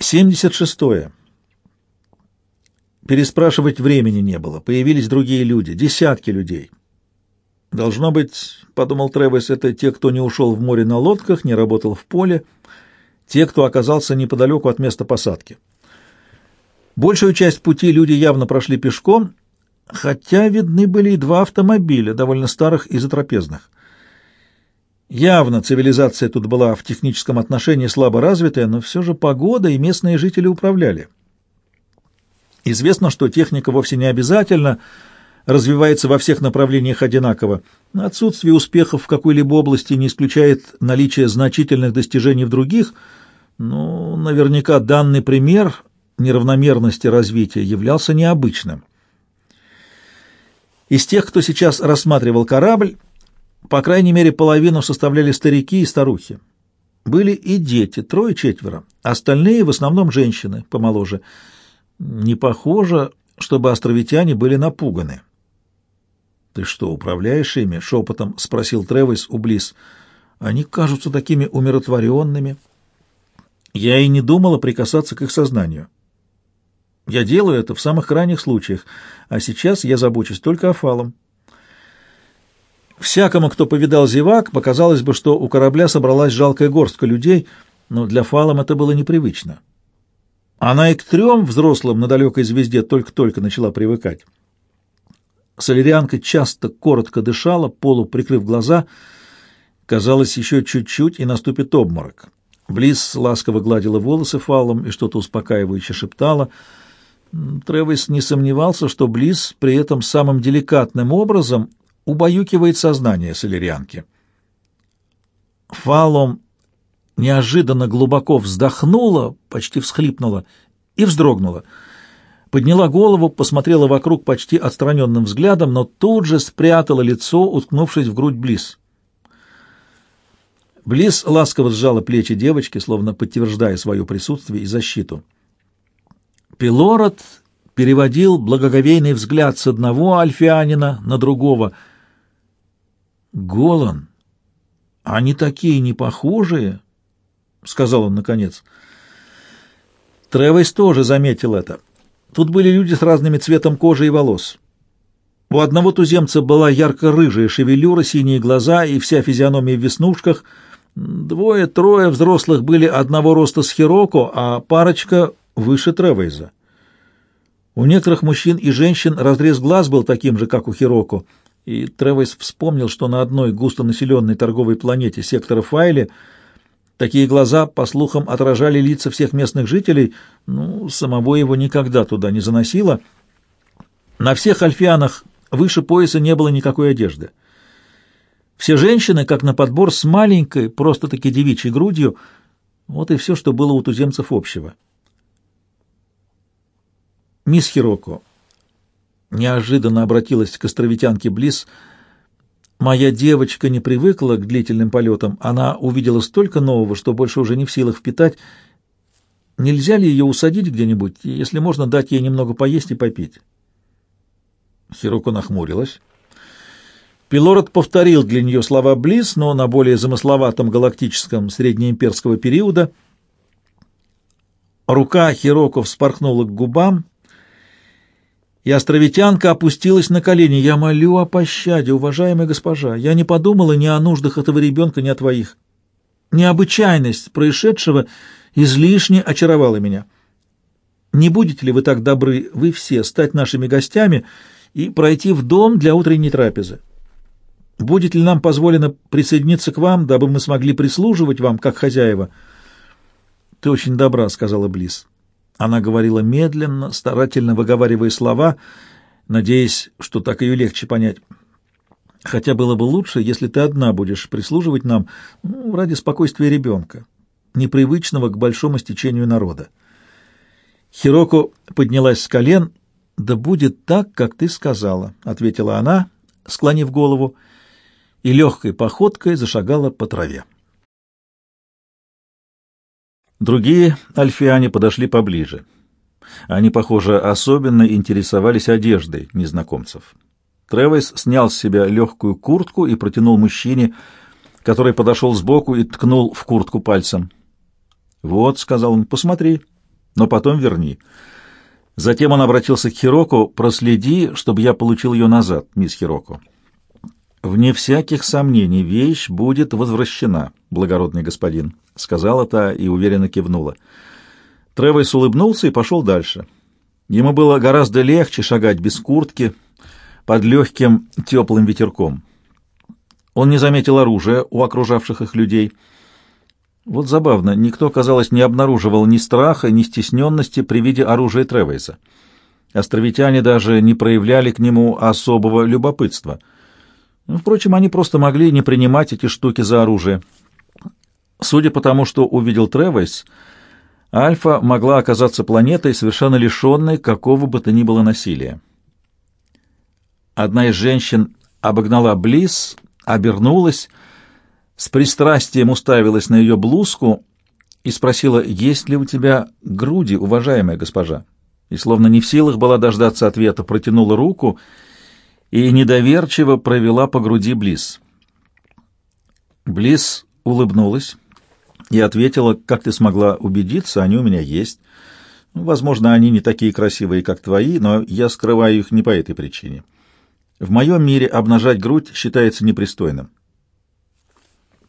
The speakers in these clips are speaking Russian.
Семьдесят шестое. Переспрашивать времени не было. Появились другие люди, десятки людей. Должно быть, — подумал Тревес, — это те, кто не ушел в море на лодках, не работал в поле, те, кто оказался неподалеку от места посадки. Большую часть пути люди явно прошли пешком, хотя видны были и два автомобиля, довольно старых и затрапезных. Явно цивилизация тут была в техническом отношении слабо развитая, но все же погода и местные жители управляли. Известно, что техника вовсе не обязательно развивается во всех направлениях одинаково. Отсутствие успехов в какой-либо области не исключает наличие значительных достижений в других, но наверняка данный пример неравномерности развития являлся необычным. Из тех, кто сейчас рассматривал корабль, по крайней мере, половину составляли старики и старухи. Были и дети, трое-четверо, остальные в основном женщины, помоложе. Не похоже, чтобы островитяне были напуганы. «Ты что, управляешь ими?» — шепотом спросил Тревис у Близ. «Они кажутся такими умиротворенными». Я и не думала прикасаться к их сознанию. Я делаю это в самых крайних случаях, а сейчас я забочусь только о фалом. Всякому, кто повидал зевак, показалось бы, что у корабля собралась жалкая горстка людей, но для фалом это было непривычно. Она и к трем взрослым на далекой звезде только-только начала привыкать. Солерианка часто коротко дышала, полу прикрыв глаза. Казалось, еще чуть-чуть, и наступит обморок. Близ ласково гладила волосы фалом и что-то успокаивающе шептала — Тревис не сомневался, что Близ при этом самым деликатным образом убаюкивает сознание солерианки. Фалом неожиданно глубоко вздохнула, почти всхлипнула и вздрогнула. Подняла голову, посмотрела вокруг почти отстраненным взглядом, но тут же спрятала лицо, уткнувшись в грудь Близ. Близ ласково сжала плечи девочки, словно подтверждая свое присутствие и защиту. Пилород переводил благоговейный взгляд с одного альфианина на другого. «Голан, они такие непохожие!» — сказал он наконец. Тревес тоже заметил это. Тут были люди с разными цветом кожи и волос. У одного туземца была ярко-рыжая шевелюра, синие глаза и вся физиономия в веснушках. Двое-трое взрослых были одного роста с Хироко, а парочка выше Тревейза. У некоторых мужчин и женщин разрез глаз был таким же, как у Хироко, и Тревейс вспомнил, что на одной густонаселенной торговой планете сектора Файли такие глаза, по слухам, отражали лица всех местных жителей, ну, самого его никогда туда не заносило. На всех альфианах выше пояса не было никакой одежды. Все женщины, как на подбор, с маленькой, просто-таки девичьей грудью, вот и все, что было у туземцев общего. «Мисс Хироко», — неожиданно обратилась к островитянке Близ, — «моя девочка не привыкла к длительным полетам. Она увидела столько нового, что больше уже не в силах впитать. Нельзя ли ее усадить где-нибудь, если можно дать ей немного поесть и попить?» Хироко нахмурилась. Пилород повторил для нее слова Близ, но на более замысловатом галактическом среднеимперского периода. Рука Хироко вспорхнула к губам — и островитянка опустилась на колени. «Я молю о пощаде, уважаемая госпожа. Я не подумала ни о нуждах этого ребенка, ни о твоих. Необычайность происшедшего излишне очаровала меня. Не будете ли вы так добры, вы все, стать нашими гостями и пройти в дом для утренней трапезы? Будет ли нам позволено присоединиться к вам, дабы мы смогли прислуживать вам, как хозяева?» «Ты очень добра», — сказала Близ. Она говорила медленно, старательно выговаривая слова, надеясь, что так ее легче понять. Хотя было бы лучше, если ты одна будешь прислуживать нам ну, ради спокойствия ребенка, непривычного к большому стечению народа. Хироко поднялась с колен. «Да будет так, как ты сказала», — ответила она, склонив голову, и легкой походкой зашагала по траве. Другие альфиане подошли поближе. Они, похоже, особенно интересовались одеждой незнакомцев. Тревес снял с себя легкую куртку и протянул мужчине, который подошел сбоку и ткнул в куртку пальцем. «Вот», — сказал он, — «посмотри». но потом верни». Затем он обратился к Хироку, «Проследи, чтобы я получил ее назад, мисс Хироку». «Вне всяких сомнений вещь будет возвращена, благородный господин», — сказала та и уверенно кивнула. Тревойс улыбнулся и пошел дальше. Ему было гораздо легче шагать без куртки под легким теплым ветерком. Он не заметил оружия у окружавших их людей. Вот забавно, никто, казалось, не обнаруживал ни страха, ни стесненности при виде оружия Тревейса. Островитяне даже не проявляли к нему особого любопытства. Впрочем, они просто могли не принимать эти штуки за оружие. Судя по тому, что увидел Тревейс, Альфа могла оказаться планетой, совершенно лишенной какого бы то ни было насилия. Одна из женщин обогнала Близ, обернулась, с пристрастием уставилась на ее блузку и спросила, есть ли у тебя груди, уважаемая госпожа? И, словно не в силах была дождаться ответа, протянула руку и недоверчиво провела по груди Близ. Близ улыбнулась и ответила, как ты смогла убедиться, они у меня есть. Ну, возможно, они не такие красивые, как твои, но я скрываю их не по этой причине. В моем мире обнажать грудь считается непристойным.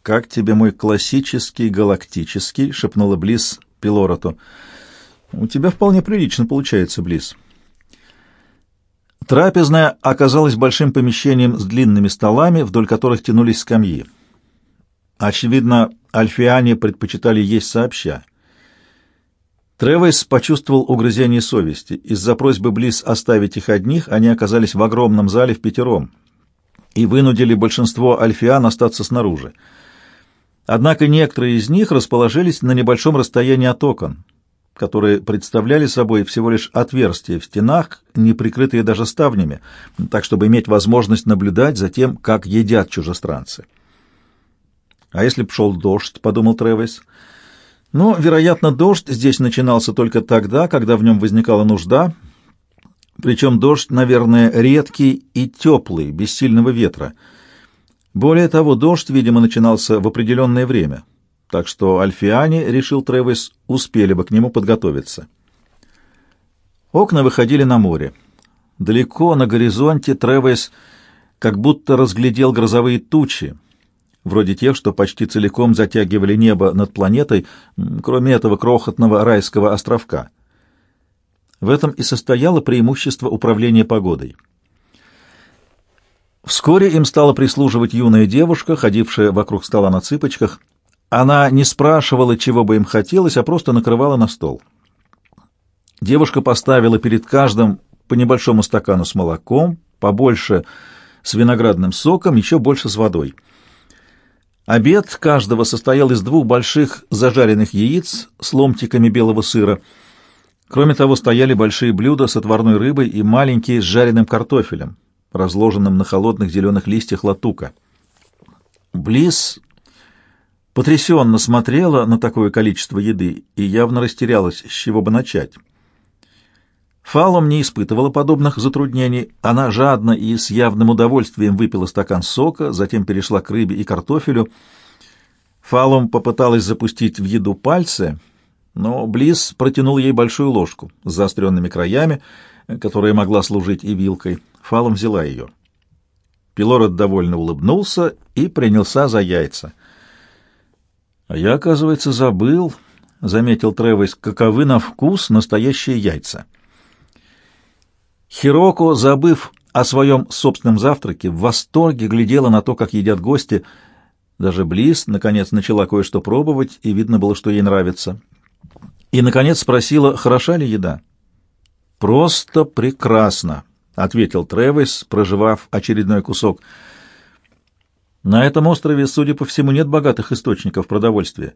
«Как тебе мой классический галактический?» — шепнула Близ Пилороту. «У тебя вполне прилично получается, Близ». Трапезная оказалась большим помещением с длинными столами, вдоль которых тянулись скамьи. Очевидно, альфиане предпочитали есть сообща. Тревес почувствовал угрызение совести. Из-за просьбы Близ оставить их одних, они оказались в огромном зале в пятером и вынудили большинство альфиан остаться снаружи. Однако некоторые из них расположились на небольшом расстоянии от окон, которые представляли собой всего лишь отверстия в стенах, не прикрытые даже ставнями, так чтобы иметь возможность наблюдать за тем, как едят чужестранцы. А если б шел дождь, — подумал Тревис. Но, вероятно, дождь здесь начинался только тогда, когда в нем возникала нужда, причем дождь, наверное, редкий и теплый, без сильного ветра. Более того, дождь, видимо, начинался в определенное время, так что альфиане, решил Тревис, успели бы к нему подготовиться. Окна выходили на море. Далеко на горизонте Тревис как будто разглядел грозовые тучи, вроде тех, что почти целиком затягивали небо над планетой, кроме этого крохотного райского островка. В этом и состояло преимущество управления погодой. Вскоре им стала прислуживать юная девушка, ходившая вокруг стола на цыпочках. Она не спрашивала, чего бы им хотелось, а просто накрывала на стол. Девушка поставила перед каждым по небольшому стакану с молоком, побольше с виноградным соком, еще больше с водой — Обед каждого состоял из двух больших зажаренных яиц с ломтиками белого сыра. Кроме того, стояли большие блюда с отварной рыбой и маленькие с жареным картофелем, разложенным на холодных зеленых листьях латука. Близ потрясенно смотрела на такое количество еды и явно растерялась, с чего бы начать. Фалом не испытывала подобных затруднений. Она жадно и с явным удовольствием выпила стакан сока, затем перешла к рыбе и картофелю. Фалом попыталась запустить в еду пальцы, но Близ протянул ей большую ложку с заостренными краями, которая могла служить и вилкой. Фалом взяла ее. Пилород довольно улыбнулся и принялся за яйца. «А я, оказывается, забыл», — заметил Тревес, — «каковы на вкус настоящие яйца». Хироко, забыв о своем собственном завтраке, в восторге глядела на то, как едят гости. Даже Близ, наконец, начала кое-что пробовать, и видно было, что ей нравится. И, наконец, спросила, хороша ли еда. «Просто прекрасно», — ответил Тревис, проживав очередной кусок. «На этом острове, судя по всему, нет богатых источников продовольствия.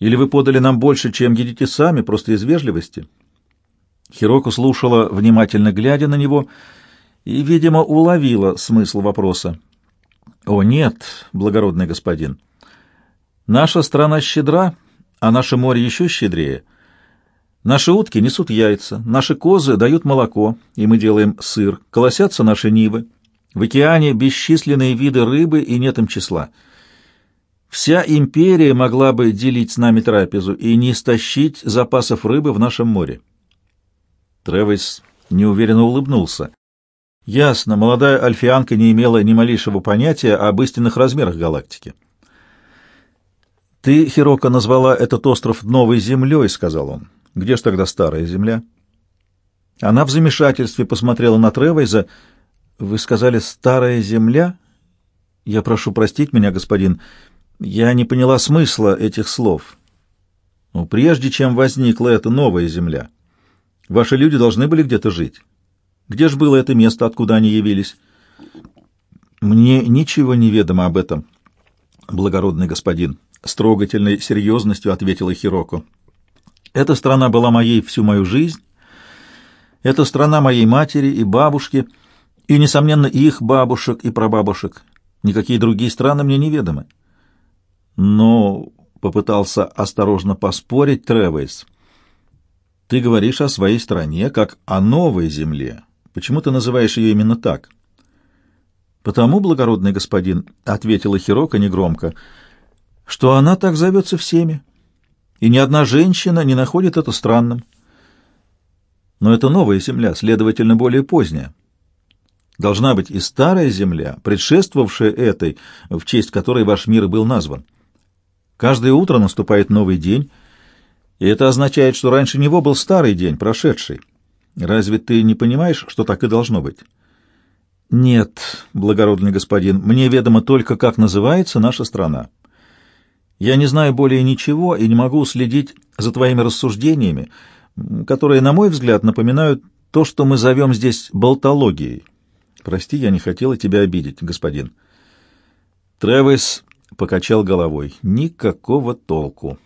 Или вы подали нам больше, чем едите сами, просто из вежливости?» Хироко слушала, внимательно глядя на него, и, видимо, уловила смысл вопроса. «О, нет, благородный господин, наша страна щедра, а наше море еще щедрее. Наши утки несут яйца, наши козы дают молоко, и мы делаем сыр, колосятся наши нивы. В океане бесчисленные виды рыбы, и нет им числа. Вся империя могла бы делить с нами трапезу и не истощить запасов рыбы в нашем море. Тревис неуверенно улыбнулся. Ясно, молодая альфианка не имела ни малейшего понятия об истинных размерах галактики. «Ты, Хирока, назвала этот остров Новой Землей», — сказал он. «Где ж тогда Старая Земля?» Она в замешательстве посмотрела на Тревайза. «Вы сказали «Старая Земля»?» «Я прошу простить меня, господин. Я не поняла смысла этих слов. Но прежде чем возникла эта новая Земля, ваши люди должны были где-то жить». Где же было это место, откуда они явились? Мне ничего не ведомо об этом, благородный господин, с трогательной серьезностью ответила Хироко. Эта страна была моей всю мою жизнь. Это страна моей матери и бабушки, и, несомненно, их бабушек и прабабушек. Никакие другие страны мне неведомы. Но попытался осторожно поспорить Тревейс. Ты говоришь о своей стране как о новой земле, Почему ты называешь ее именно так? Потому, благородный господин, — ответила Хирока негромко, — что она так зовется всеми, и ни одна женщина не находит это странным. Но это новая земля, следовательно, более поздняя. Должна быть и старая земля, предшествовавшая этой, в честь которой ваш мир был назван. Каждое утро наступает новый день, и это означает, что раньше него был старый день, прошедший. Разве ты не понимаешь, что так и должно быть? Нет, благородный господин, мне ведомо только, как называется наша страна. Я не знаю более ничего и не могу следить за твоими рассуждениями, которые, на мой взгляд, напоминают то, что мы зовем здесь болтологией. Прости, я не хотела тебя обидеть, господин. Тревис покачал головой. Никакого толку.